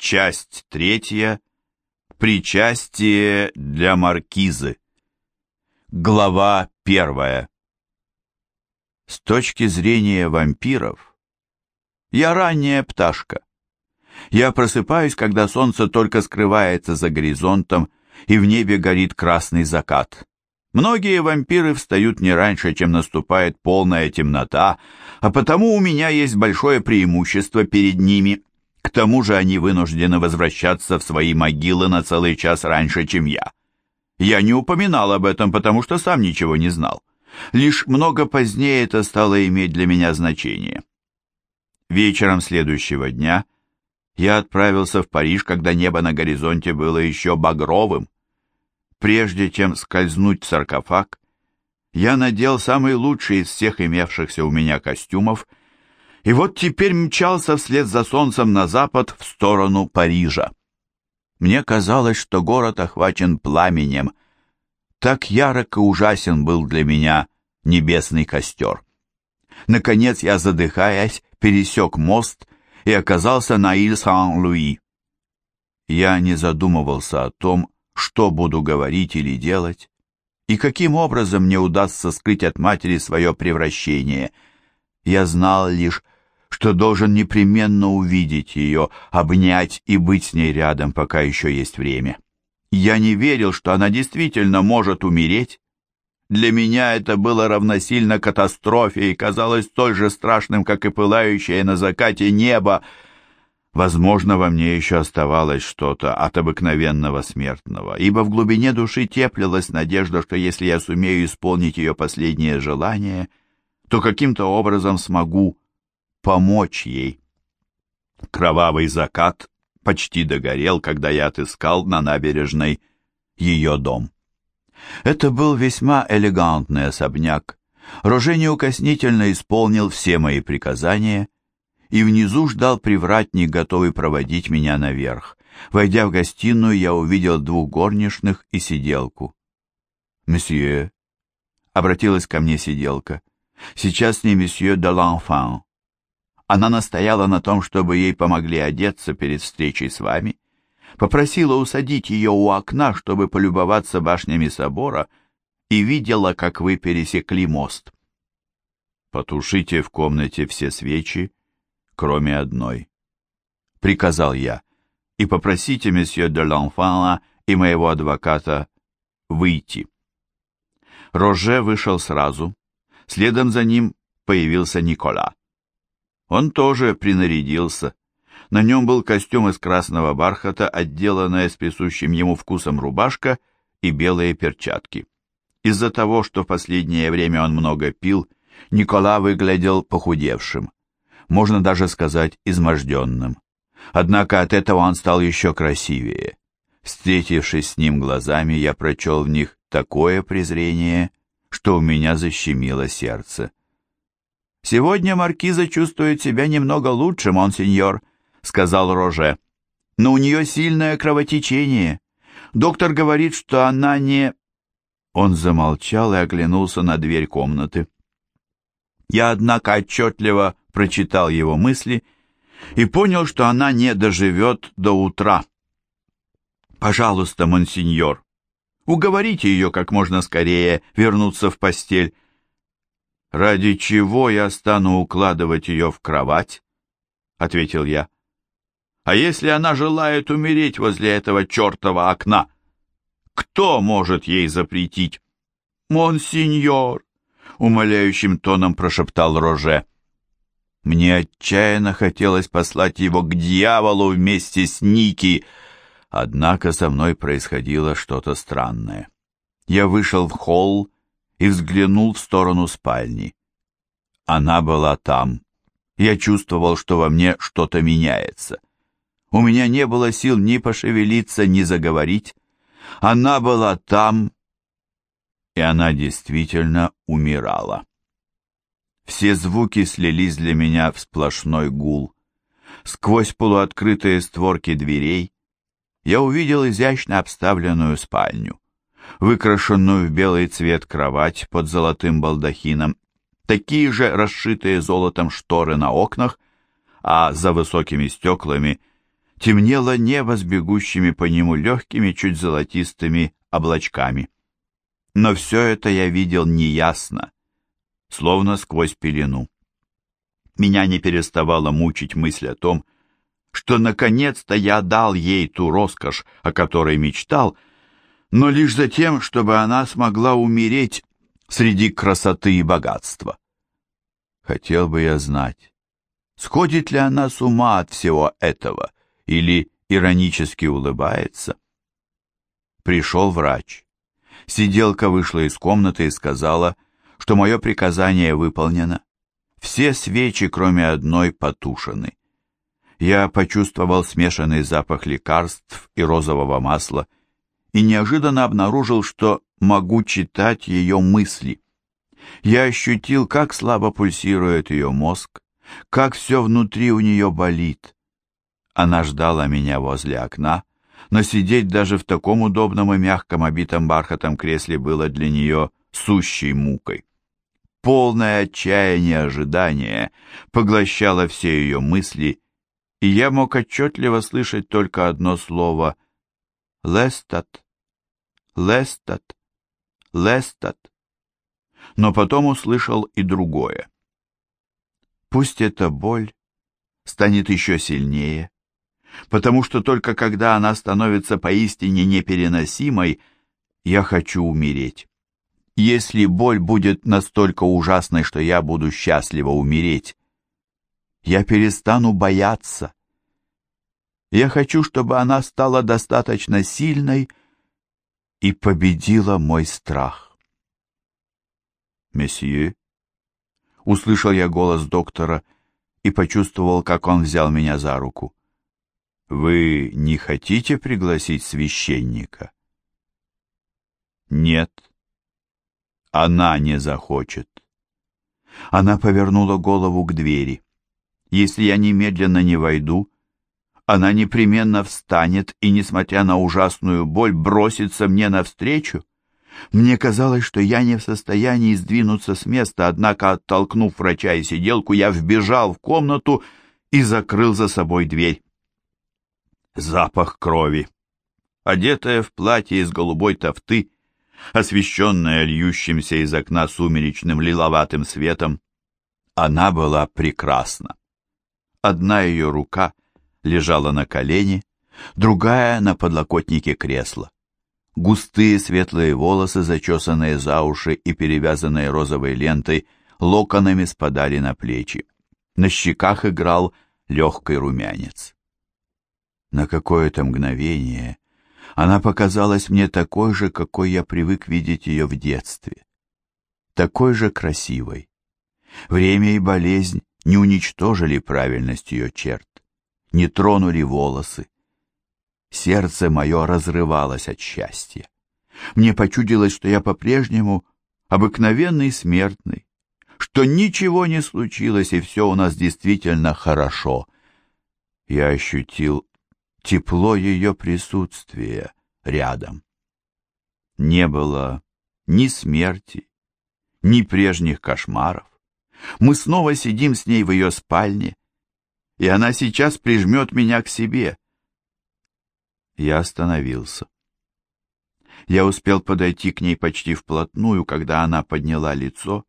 Часть третья. Причастие для маркизы. Глава первая. С точки зрения вампиров, я ранняя пташка. Я просыпаюсь, когда солнце только скрывается за горизонтом, и в небе горит красный закат. Многие вампиры встают не раньше, чем наступает полная темнота, а потому у меня есть большое преимущество перед ними – к тому же они вынуждены возвращаться в свои могилы на целый час раньше, чем я. Я не упоминал об этом, потому что сам ничего не знал. Лишь много позднее это стало иметь для меня значение. Вечером следующего дня я отправился в Париж, когда небо на горизонте было еще багровым. Прежде чем скользнуть в саркофаг, я надел самый лучший из всех имевшихся у меня костюмов – и вот теперь мчался вслед за солнцем на запад в сторону Парижа. Мне казалось, что город охвачен пламенем. Так ярок и ужасен был для меня небесный костер. Наконец я, задыхаясь, пересек мост и оказался на Иль-Сан-Луи. Я не задумывался о том, что буду говорить или делать, и каким образом мне удастся скрыть от матери свое превращение. Я знал лишь, что должен непременно увидеть ее, обнять и быть с ней рядом, пока еще есть время. Я не верил, что она действительно может умереть. Для меня это было равносильно катастрофе и казалось столь же страшным, как и пылающее на закате небо. Возможно, во мне еще оставалось что-то от обыкновенного смертного, ибо в глубине души теплилась надежда, что если я сумею исполнить ее последнее желание, то каким-то образом смогу помочь ей. Кровавый закат почти догорел, когда я отыскал на набережной ее дом. Это был весьма элегантный особняк. Роже неукоснительно исполнил все мои приказания, и внизу ждал привратник, готовый проводить меня наверх. Войдя в гостиную, я увидел двух горничных и сиделку. «Месье», — обратилась ко мне сиделка, — «сейчас с ней месье де l'Enfant. Она настояла на том, чтобы ей помогли одеться перед встречей с вами, попросила усадить ее у окна, чтобы полюбоваться башнями собора, и видела, как вы пересекли мост. «Потушите в комнате все свечи, кроме одной», — приказал я, «и попросите месье де Ланфана и моего адвоката выйти». Роже вышел сразу, следом за ним появился Никола. Он тоже принарядился. На нем был костюм из красного бархата, отделанная с присущим ему вкусом рубашка и белые перчатки. Из-за того, что в последнее время он много пил, Никола выглядел похудевшим. Можно даже сказать, изможденным. Однако от этого он стал еще красивее. Встретившись с ним глазами, я прочел в них такое презрение, что у меня защемило сердце. «Сегодня маркиза чувствует себя немного лучше, монсеньор», — сказал Роже. «Но у нее сильное кровотечение. Доктор говорит, что она не...» Он замолчал и оглянулся на дверь комнаты. Я, однако, отчетливо прочитал его мысли и понял, что она не доживет до утра. «Пожалуйста, монсеньор, уговорите ее как можно скорее вернуться в постель. «Ради чего я стану укладывать ее в кровать?» — ответил я. «А если она желает умереть возле этого чертова окна? Кто может ей запретить?» «Монсеньор!» — умоляющим тоном прошептал Роже. Мне отчаянно хотелось послать его к дьяволу вместе с Ники, однако со мной происходило что-то странное. Я вышел в холл и взглянул в сторону спальни. Она была там. Я чувствовал, что во мне что-то меняется. У меня не было сил ни пошевелиться, ни заговорить. Она была там, и она действительно умирала. Все звуки слились для меня в сплошной гул. Сквозь полуоткрытые створки дверей я увидел изящно обставленную спальню выкрашенную в белый цвет кровать под золотым балдахином, такие же расшитые золотом шторы на окнах, а за высокими стеклами темнело небо с бегущими по нему легкими, чуть золотистыми облачками. Но все это я видел неясно, словно сквозь пелену. Меня не переставала мучить мысль о том, что наконец-то я дал ей ту роскошь, о которой мечтал, но лишь за тем, чтобы она смогла умереть среди красоты и богатства. Хотел бы я знать, сходит ли она с ума от всего этого или иронически улыбается. Пришел врач. Сиделка вышла из комнаты и сказала, что мое приказание выполнено. Все свечи, кроме одной, потушены. Я почувствовал смешанный запах лекарств и розового масла и неожиданно обнаружил, что могу читать ее мысли. Я ощутил, как слабо пульсирует ее мозг, как все внутри у нее болит. Она ждала меня возле окна, но сидеть даже в таком удобном и мягком обитом бархатом кресле было для нее сущей мукой. Полное отчаяние ожидания поглощало все ее мысли, и я мог отчетливо слышать только одно слово «Лестат, Лестат, Лестат». Но потом услышал и другое. Пусть эта боль станет еще сильнее, потому что только когда она становится поистине непереносимой, я хочу умереть. Если боль будет настолько ужасной, что я буду счастливо умереть, я перестану бояться. Я хочу, чтобы она стала достаточно сильной и победила мой страх. «Месье», — услышал я голос доктора и почувствовал, как он взял меня за руку. «Вы не хотите пригласить священника?» «Нет», она не захочет. Она повернула голову к двери. Если я немедленно не войду, она непременно встанет и, несмотря на ужасную боль, бросится мне навстречу. Мне казалось, что я не в состоянии сдвинуться с места, однако, оттолкнув врача и сиделку, я вбежал в комнату и закрыл за собой дверь. Запах крови. Одетая в платье из голубой тофты, освещенная льющимся из окна сумеречным лиловатым светом. Она была прекрасна. Одна ее рука лежала на колене, другая — на подлокотнике кресла. Густые светлые волосы, зачесанные за уши и перевязанные розовой лентой, локонами спадали на плечи. На щеках играл легкий румянец. На какое-то мгновение она показалась мне такой же, какой я привык видеть ее в детстве. Такой же красивой. Время и болезнь не уничтожили правильность ее черт, не тронули волосы. Сердце мое разрывалось от счастья. Мне почудилось, что я по-прежнему обыкновенный смертный, что ничего не случилось, и все у нас действительно хорошо. Я ощутил тепло ее присутствия рядом. Не было ни смерти, ни прежних кошмаров. Мы снова сидим с ней в ее спальне, и она сейчас прижмет меня к себе. Я остановился. Я успел подойти к ней почти вплотную, когда она подняла лицо,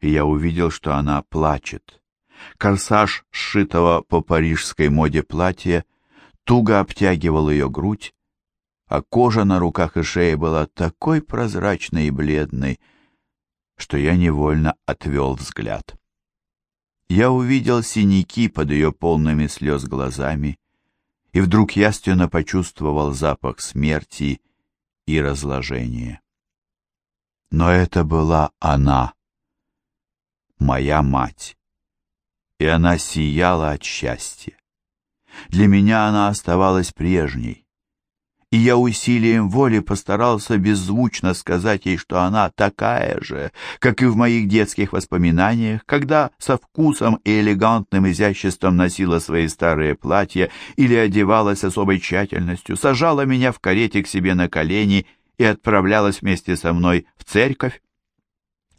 и я увидел, что она плачет. Корсаж, сшитого по парижской моде платья, туго обтягивал ее грудь, а кожа на руках и шее была такой прозрачной и бледной, что я невольно отвел взгляд. Я увидел синяки под ее полными слез глазами, и вдруг яственно почувствовал запах смерти и разложения. Но это была она, моя мать, и она сияла от счастья. Для меня она оставалась прежней. И я усилием воли постарался беззвучно сказать ей, что она такая же, как и в моих детских воспоминаниях, когда со вкусом и элегантным изяществом носила свои старые платья или одевалась особой тщательностью, сажала меня в карете к себе на колени и отправлялась вместе со мной в церковь.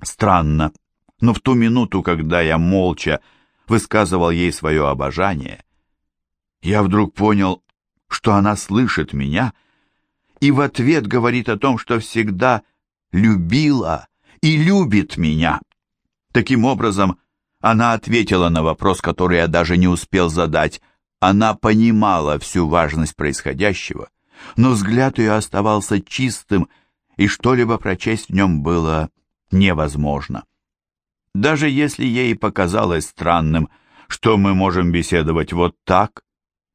Странно, но в ту минуту, когда я молча высказывал ей свое обожание, Я вдруг понял, что она слышит меня и в ответ говорит о том, что всегда любила и любит меня. Таким образом, она ответила на вопрос, который я даже не успел задать. Она понимала всю важность происходящего, но взгляд ее оставался чистым, и что-либо прочесть в нем было невозможно. Даже если ей показалось странным, что мы можем беседовать вот так,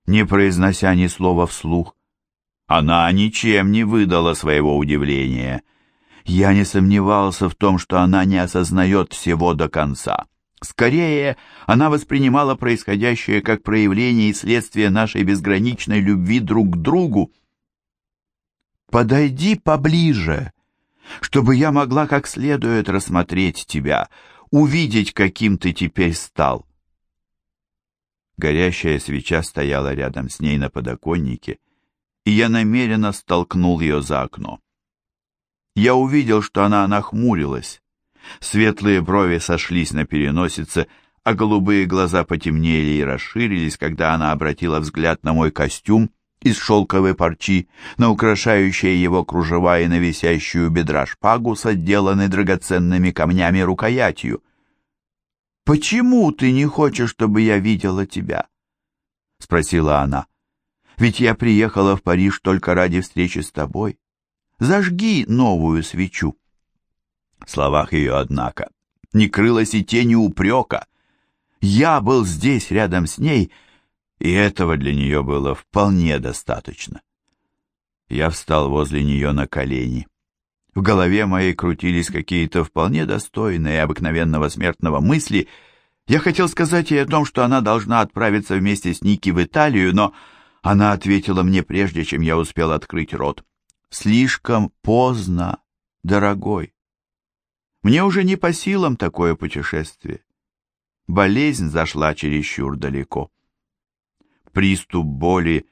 не произнося ни слова вслух, она ничем не выдала своего удивления. Я не сомневался в том, что она не осознает всего до конца. Скорее, она воспринимала происходящее как проявление и следствие нашей безграничной любви друг к другу. «Подойди поближе, чтобы я могла как следует рассмотреть тебя, увидеть, каким ты теперь стал». Горящая свеча стояла рядом с ней на подоконнике, и я намеренно столкнул ее за окно. Я увидел, что она нахмурилась. Светлые брови сошлись на переносице, а голубые глаза потемнели и расширились, когда она обратила взгляд на мой костюм из шелковой парчи, на украшающие его кружева и на висящую бедра шпагу с отделанной драгоценными камнями рукоятью. «Почему ты не хочешь, чтобы я видела тебя?» — спросила она. «Ведь я приехала в Париж только ради встречи с тобой. Зажги новую свечу». В словах ее, однако, не крылось и тени упрека. Я был здесь, рядом с ней, и этого для нее было вполне достаточно. Я встал возле нее на колени. В голове моей крутились какие-то вполне достойные обыкновенного смертного мысли. Я хотел сказать ей о том, что она должна отправиться вместе с Ники в Италию, но она ответила мне прежде, чем я успел открыть рот. «Слишком поздно, дорогой. Мне уже не по силам такое путешествие. Болезнь зашла чересчур далеко. Приступ боли,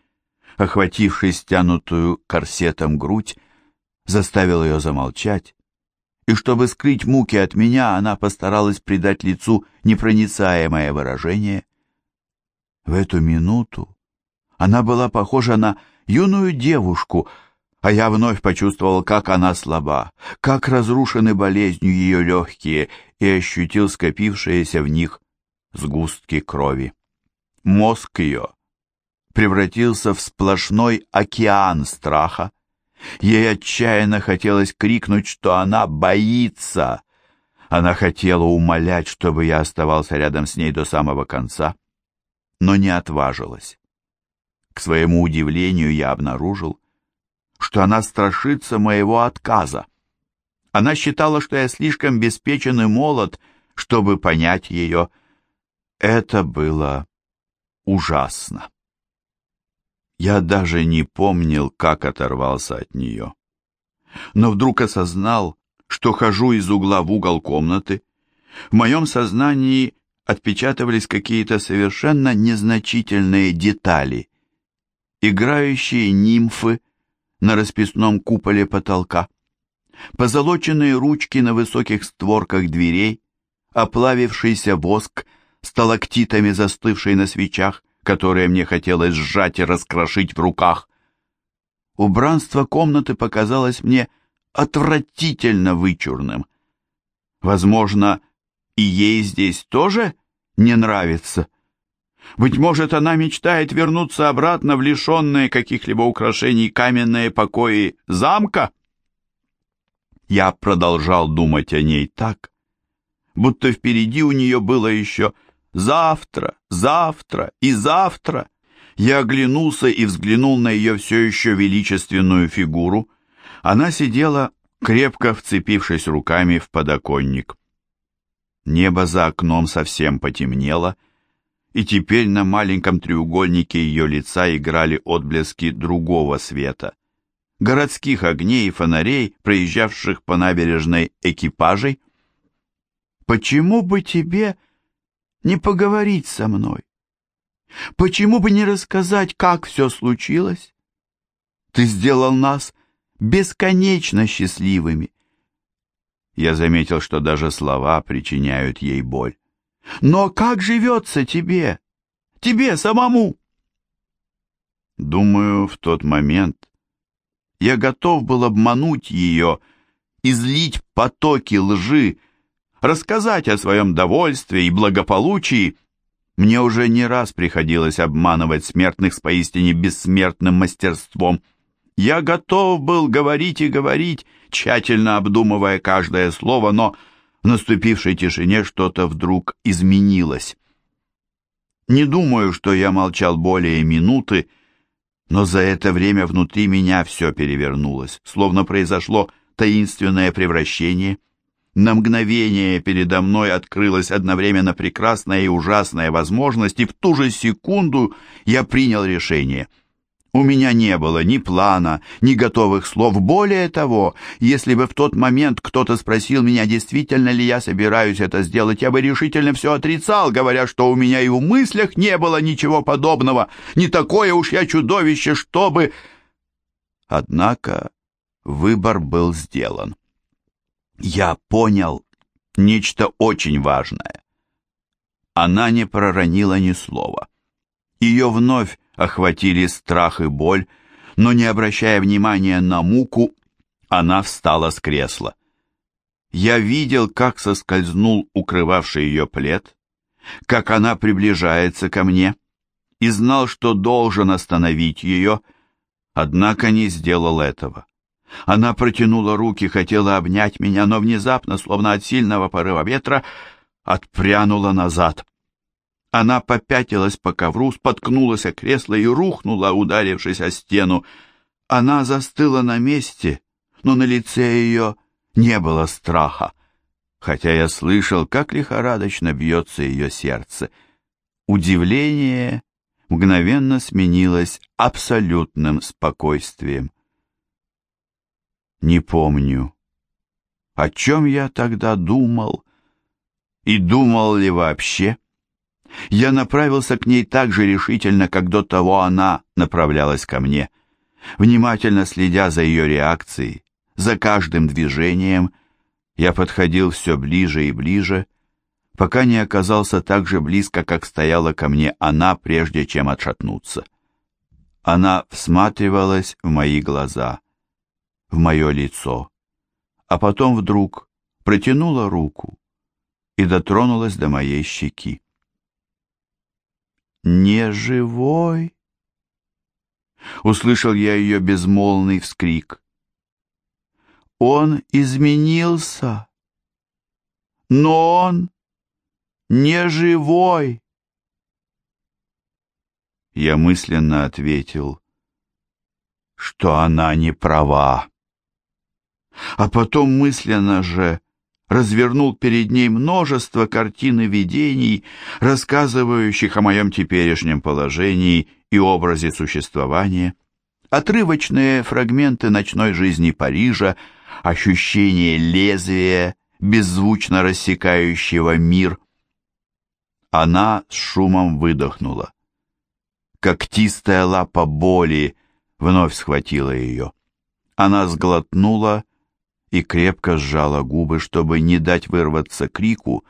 охвативший стянутую корсетом грудь, заставил ее замолчать, и чтобы скрыть муки от меня, она постаралась придать лицу непроницаемое выражение. В эту минуту она была похожа на юную девушку, а я вновь почувствовал, как она слаба, как разрушены болезнью ее легкие, и ощутил скопившиеся в них сгустки крови. Мозг ее превратился в сплошной океан страха, Ей отчаянно хотелось крикнуть, что она боится. Она хотела умолять, чтобы я оставался рядом с ней до самого конца, но не отважилась. К своему удивлению я обнаружил, что она страшится моего отказа. Она считала, что я слишком беспечен и молод, чтобы понять ее. Это было ужасно. Я даже не помнил, как оторвался от нее. Но вдруг осознал, что хожу из угла в угол комнаты. В моем сознании отпечатывались какие-то совершенно незначительные детали. Играющие нимфы на расписном куполе потолка, позолоченные ручки на высоких створках дверей, оплавившийся воск, сталактитами застывший на свечах, которые мне хотелось сжать и раскрошить в руках. Убранство комнаты показалось мне отвратительно вычурным. Возможно, и ей здесь тоже не нравится. Быть может, она мечтает вернуться обратно в лишенные каких-либо украшений каменные покои замка? Я продолжал думать о ней так, будто впереди у нее было еще Завтра, завтра и завтра. Я оглянулся и взглянул на ее все еще величественную фигуру. Она сидела, крепко вцепившись руками в подоконник. Небо за окном совсем потемнело, и теперь на маленьком треугольнике ее лица играли отблески другого света. Городских огней и фонарей, проезжавших по набережной экипажей. «Почему бы тебе не поговорить со мной? Почему бы не рассказать, как все случилось? Ты сделал нас бесконечно счастливыми. Я заметил, что даже слова причиняют ей боль. Но как живется тебе? Тебе самому? Думаю, в тот момент я готов был обмануть ее, излить потоки лжи, рассказать о своем довольстве и благополучии. Мне уже не раз приходилось обманывать смертных с поистине бессмертным мастерством. Я готов был говорить и говорить, тщательно обдумывая каждое слово, но в наступившей тишине что-то вдруг изменилось. Не думаю, что я молчал более минуты, но за это время внутри меня все перевернулось, словно произошло таинственное превращение. На мгновение передо мной открылась одновременно прекрасная и ужасная возможность, и в ту же секунду я принял решение — у меня не было ни плана, ни готовых слов. Более того, если бы в тот момент кто-то спросил меня, действительно ли я собираюсь это сделать, я бы решительно все отрицал, говоря, что у меня и в мыслях не было ничего подобного. Не такое уж я чудовище, чтобы... Однако выбор был сделан. Я понял нечто очень важное. Она не проронила ни слова. Ее вновь охватили страх и боль, но не обращая внимания на муку, она встала с кресла. Я видел, как соскользнул укрывавший ее плед, как она приближается ко мне, и знал, что должен остановить ее, однако не сделал этого. Она протянула руки, хотела обнять меня, но внезапно, словно от сильного порыва ветра, отпрянула назад. Она попятилась по ковру, споткнулась о кресло и рухнула, ударившись о стену. Она застыла на месте, но на лице ее не было страха, хотя я слышал, как лихорадочно бьется ее сердце. Удивление мгновенно сменилось абсолютным спокойствием. Не помню, о чем я тогда думал, и думал ли вообще. Я направился к ней так же решительно, как до того она направлялась ко мне. Внимательно следя за ее реакцией, за каждым движением, я подходил все ближе и ближе, пока не оказался так же близко, как стояла ко мне она, прежде чем отшатнуться. Она всматривалась в мои глаза, в мое лицо, а потом вдруг протянула руку и дотронулась до моей щеки не живой. Услышал я ее безмолвный вскрик. Он изменился, но он не живой. Я мысленно ответил, что она не права. А потом мысленно же развернул перед ней множество картин и видений, рассказывающих о моем теперешнем положении и образе существования, отрывочные фрагменты ночной жизни Парижа, ощущение лезвия, беззвучно рассекающего мир. Она с шумом выдохнула. Когтистая лапа боли вновь схватила ее. Она сглотнула и крепко сжала губы, чтобы не дать вырваться крику,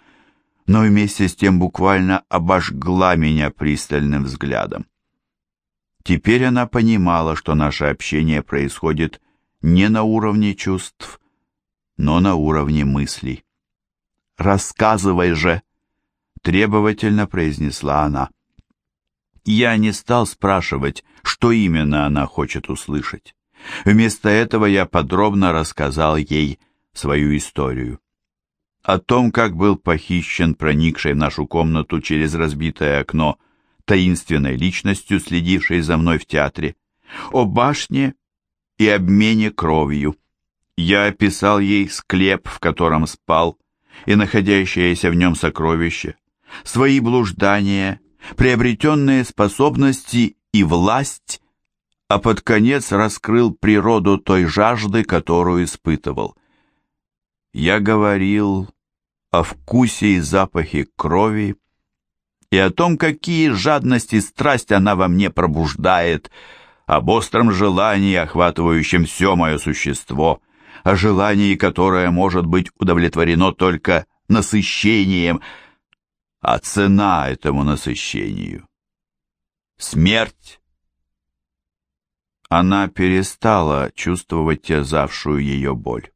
но вместе с тем буквально обожгла меня пристальным взглядом. Теперь она понимала, что наше общение происходит не на уровне чувств, но на уровне мыслей. «Рассказывай же!» — требовательно произнесла она. Я не стал спрашивать, что именно она хочет услышать. Вместо этого я подробно рассказал ей свою историю. О том, как был похищен проникший в нашу комнату через разбитое окно таинственной личностью, следившей за мной в театре, о башне и обмене кровью. Я описал ей склеп, в котором спал, и находящееся в нем сокровище, свои блуждания, приобретенные способности и власть, а под конец раскрыл природу той жажды, которую испытывал. Я говорил о вкусе и запахе крови и о том, какие жадность и страсть она во мне пробуждает, об остром желании, охватывающем все мое существо, о желании, которое может быть удовлетворено только насыщением, а цена этому насыщению — смерть Она перестала чувствовать терзавшую ее боль.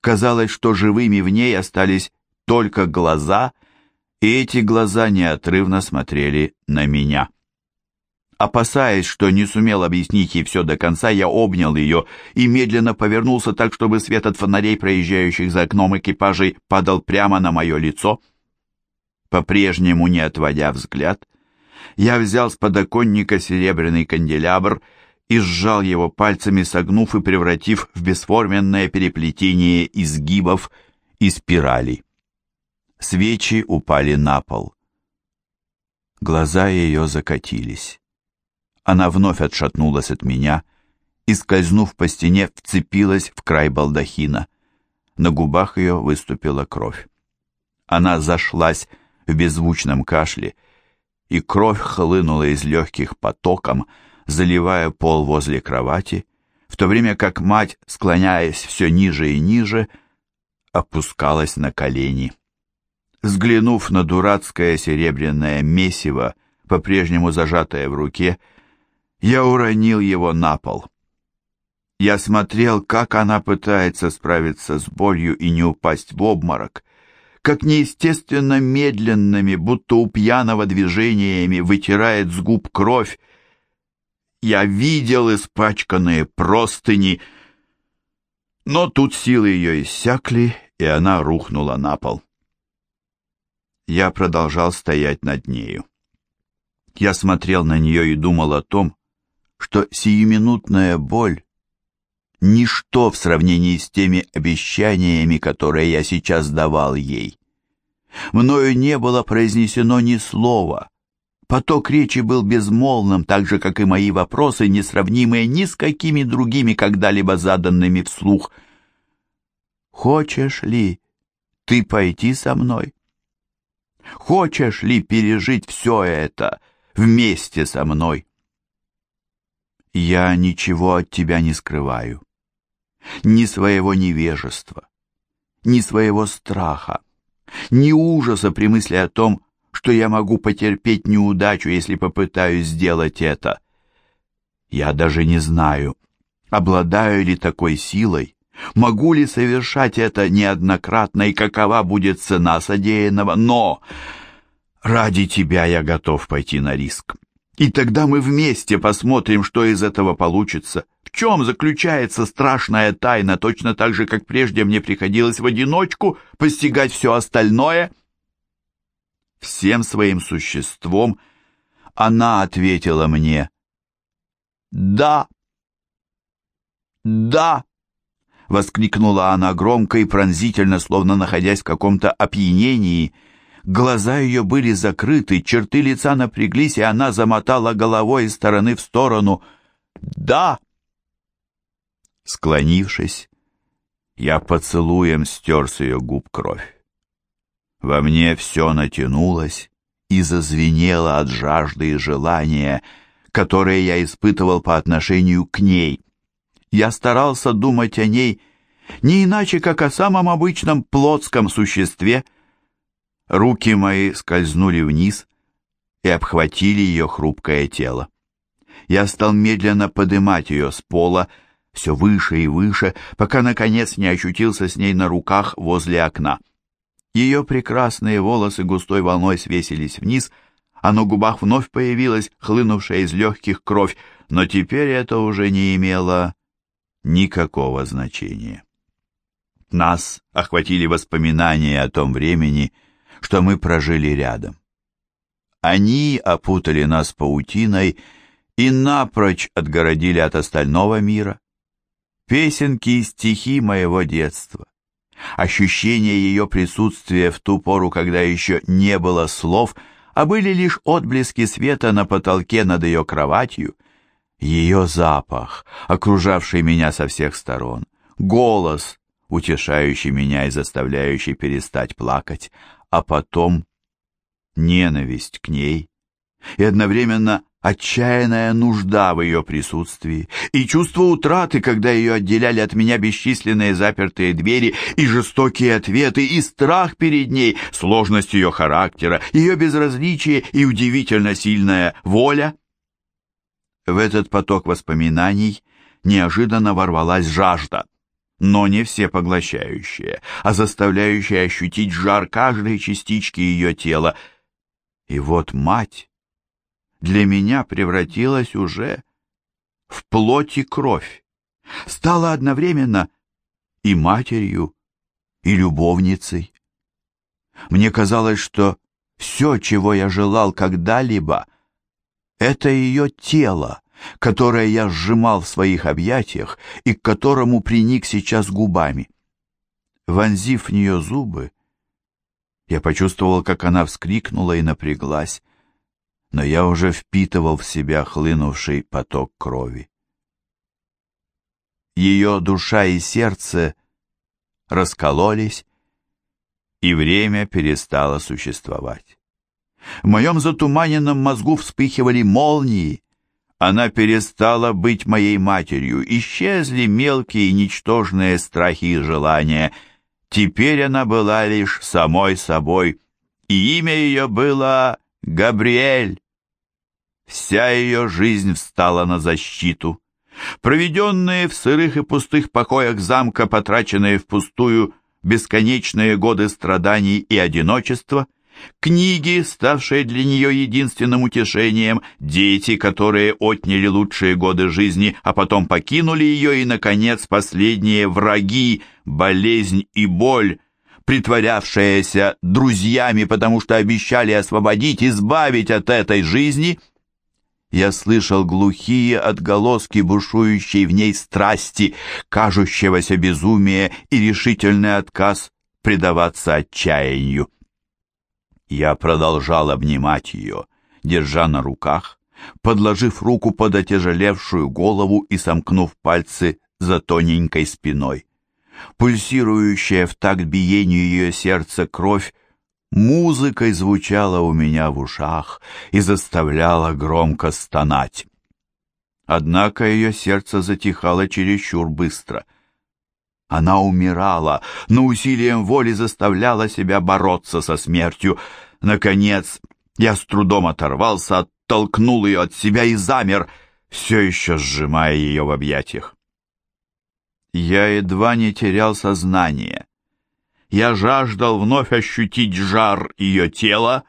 Казалось, что живыми в ней остались только глаза, и эти глаза неотрывно смотрели на меня. Опасаясь, что не сумел объяснить ей все до конца, я обнял ее и медленно повернулся так, чтобы свет от фонарей, проезжающих за окном экипажей, падал прямо на мое лицо. По-прежнему не отводя взгляд, я взял с подоконника серебряный канделябр и сжал его пальцами, согнув и превратив в бесформенное переплетение изгибов и спиралей. Свечи упали на пол. Глаза ее закатились. Она вновь отшатнулась от меня и, скользнув по стене, вцепилась в край балдахина. На губах ее выступила кровь. Она зашлась в беззвучном кашле, и кровь хлынула из легких потоком, заливая пол возле кровати, в то время как мать, склоняясь все ниже и ниже, опускалась на колени. Взглянув на дурацкое серебряное месиво, по-прежнему зажатое в руке, я уронил его на пол. Я смотрел, как она пытается справиться с болью и не упасть в обморок, как неестественно медленными, будто у пьяного движениями вытирает с губ кровь, я видел испачканные простыни, но тут силы ее иссякли, и она рухнула на пол. Я продолжал стоять над нею. Я смотрел на нее и думал о том, что сиюминутная боль — ничто в сравнении с теми обещаниями, которые я сейчас давал ей. Мною не было произнесено ни слова, Поток речи был безмолвным, так же, как и мои вопросы, несравнимые ни с какими другими когда-либо заданными вслух. «Хочешь ли ты пойти со мной? Хочешь ли пережить все это вместе со мной?» «Я ничего от тебя не скрываю, ни своего невежества, ни своего страха, ни ужаса при мысли о том, что я могу потерпеть неудачу, если попытаюсь сделать это. Я даже не знаю, обладаю ли такой силой, могу ли совершать это неоднократно и какова будет цена содеянного, но ради тебя я готов пойти на риск. И тогда мы вместе посмотрим, что из этого получится. В чем заключается страшная тайна, точно так же, как прежде мне приходилось в одиночку постигать все остальное — всем своим существом, она ответила мне «Да». «Да!» — воскликнула она громко и пронзительно, словно находясь в каком-то опьянении. Глаза ее были закрыты, черты лица напряглись, и она замотала головой из стороны в сторону. «Да!» Склонившись, я поцелуем стер с ее губ кровь. Во мне все натянулось и зазвенело от жажды и желания, которые я испытывал по отношению к ней. Я старался думать о ней не иначе, как о самом обычном плотском существе. Руки мои скользнули вниз и обхватили ее хрупкое тело. Я стал медленно поднимать ее с пола, все выше и выше, пока, наконец, не очутился с ней на руках возле окна. Ее прекрасные волосы густой волной свесились вниз, а на губах вновь появилась хлынувшая из легких кровь, но теперь это уже не имело никакого значения. Нас охватили воспоминания о том времени, что мы прожили рядом. Они опутали нас паутиной и напрочь отгородили от остального мира. Песенки и стихи моего детства, Ощущение ее присутствия в ту пору, когда еще не было слов, а были лишь отблески света на потолке над ее кроватью, ее запах, окружавший меня со всех сторон, голос, утешающий меня и заставляющий перестать плакать, а потом ненависть к ней и одновременно отчаянная нужда в ее присутствии, и чувство утраты, когда ее отделяли от меня бесчисленные запертые двери, и жестокие ответы, и страх перед ней, сложность ее характера, ее безразличие и удивительно сильная воля. В этот поток воспоминаний неожиданно ворвалась жажда, но не всепоглощающая, а заставляющая ощутить жар каждой частички ее тела. И вот мать для меня превратилась уже в плоть и кровь, стала одновременно и матерью, и любовницей. Мне казалось, что все, чего я желал когда-либо, это ее тело, которое я сжимал в своих объятиях и к которому приник сейчас губами. Вонзив в нее зубы, я почувствовал, как она вскрикнула и напряглась, но я уже впитывал в себя хлынувший поток крови. Ее душа и сердце раскололись, и время перестало существовать. В моем затуманенном мозгу вспыхивали молнии. Она перестала быть моей матерью, исчезли мелкие и ничтожные страхи и желания. Теперь она была лишь самой собой, и имя ее было Габриэль. Вся ее жизнь встала на защиту. Проведенные в сырых и пустых покоях замка, потраченные впустую бесконечные годы страданий и одиночества, книги, ставшие для нее единственным утешением, дети, которые отняли лучшие годы жизни, а потом покинули ее, и, наконец, последние враги, болезнь и боль, притворявшиеся друзьями, потому что обещали освободить, избавить от этой жизни – я слышал глухие отголоски бушующей в ней страсти, кажущегося безумия и решительный отказ предаваться отчаянию. Я продолжал обнимать ее, держа на руках, подложив руку под отяжелевшую голову и сомкнув пальцы за тоненькой спиной. Пульсирующая в такт биению ее сердца кровь музыкой звучала у меня в ушах и заставляла громко стонать. Однако ее сердце затихало чересчур быстро. Она умирала, но усилием воли заставляла себя бороться со смертью. Наконец, я с трудом оторвался, оттолкнул ее от себя и замер, все еще сжимая ее в объятиях. Я едва не терял сознание. Я жаждал вновь ощутить жар ее тела.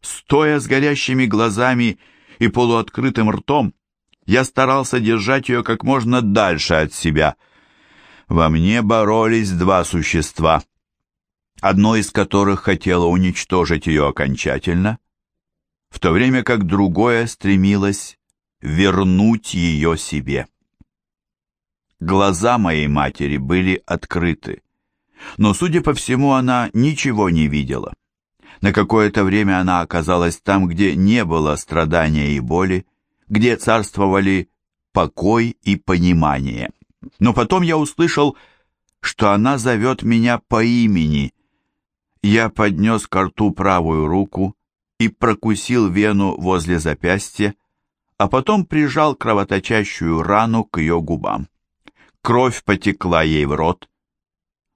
Стоя с горящими глазами и полуоткрытым ртом, я старался держать ее как можно дальше от себя. Во мне боролись два существа, одно из которых хотело уничтожить ее окончательно, в то время как другое стремилось вернуть ее себе. Глаза моей матери были открыты но, судя по всему, она ничего не видела. На какое-то время она оказалась там, где не было страдания и боли, где царствовали покой и понимание. Но потом я услышал, что она зовет меня по имени. Я поднес к рту правую руку и прокусил вену возле запястья, а потом прижал кровоточащую рану к ее губам. Кровь потекла ей в рот,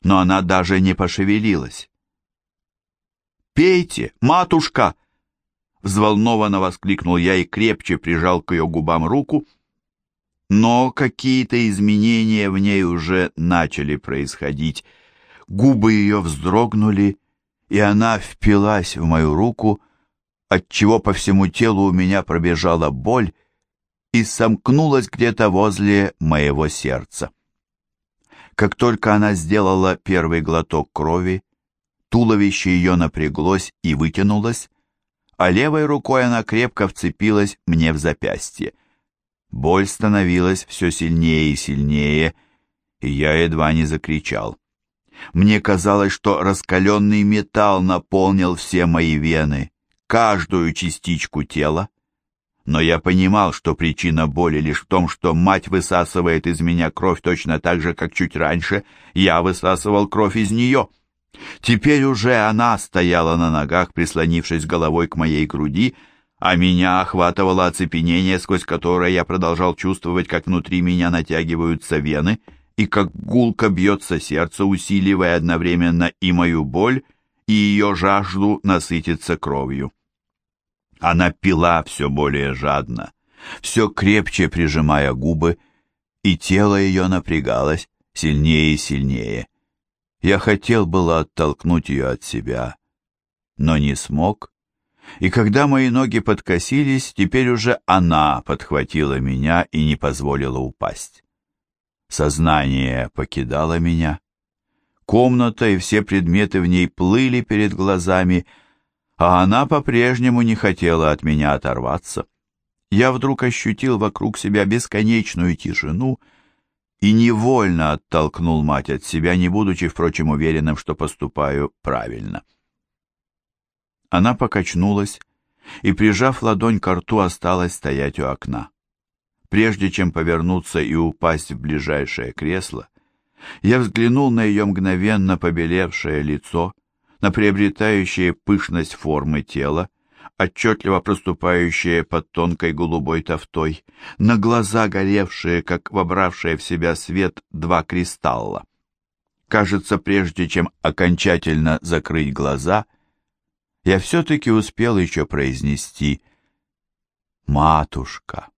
но она даже не пошевелилась. «Пейте, матушка!» Взволнованно воскликнул я и крепче прижал к ее губам руку, но какие-то изменения в ней уже начали происходить. Губы ее вздрогнули, и она впилась в мою руку, отчего по всему телу у меня пробежала боль и сомкнулась где-то возле моего сердца. Как только она сделала первый глоток крови, туловище ее напряглось и вытянулось, а левой рукой она крепко вцепилась мне в запястье. Боль становилась все сильнее и сильнее, и я едва не закричал. Мне казалось, что раскаленный металл наполнил все мои вены, каждую частичку тела но я понимал, что причина боли лишь в том, что мать высасывает из меня кровь точно так же, как чуть раньше я высасывал кровь из нее. Теперь уже она стояла на ногах, прислонившись головой к моей груди, а меня охватывало оцепенение, сквозь которое я продолжал чувствовать, как внутри меня натягиваются вены, и как гулко бьется сердце, усиливая одновременно и мою боль, и ее жажду насытиться кровью. Она пила все более жадно, все крепче прижимая губы, и тело ее напрягалось сильнее и сильнее. Я хотел было оттолкнуть ее от себя, но не смог, и когда мои ноги подкосились, теперь уже она подхватила меня и не позволила упасть. Сознание покидало меня. Комната и все предметы в ней плыли перед глазами, а она по-прежнему не хотела от меня оторваться. Я вдруг ощутил вокруг себя бесконечную тишину и невольно оттолкнул мать от себя, не будучи, впрочем, уверенным, что поступаю правильно. Она покачнулась и, прижав ладонь к рту, осталась стоять у окна. Прежде чем повернуться и упасть в ближайшее кресло, я взглянул на ее мгновенно побелевшее лицо, на приобретающее пышность формы тела, отчетливо проступающие под тонкой голубой тофтой, на глаза горевшие, как вобравшие в себя свет, два кристалла. Кажется, прежде чем окончательно закрыть глаза, я все-таки успел еще произнести «Матушка».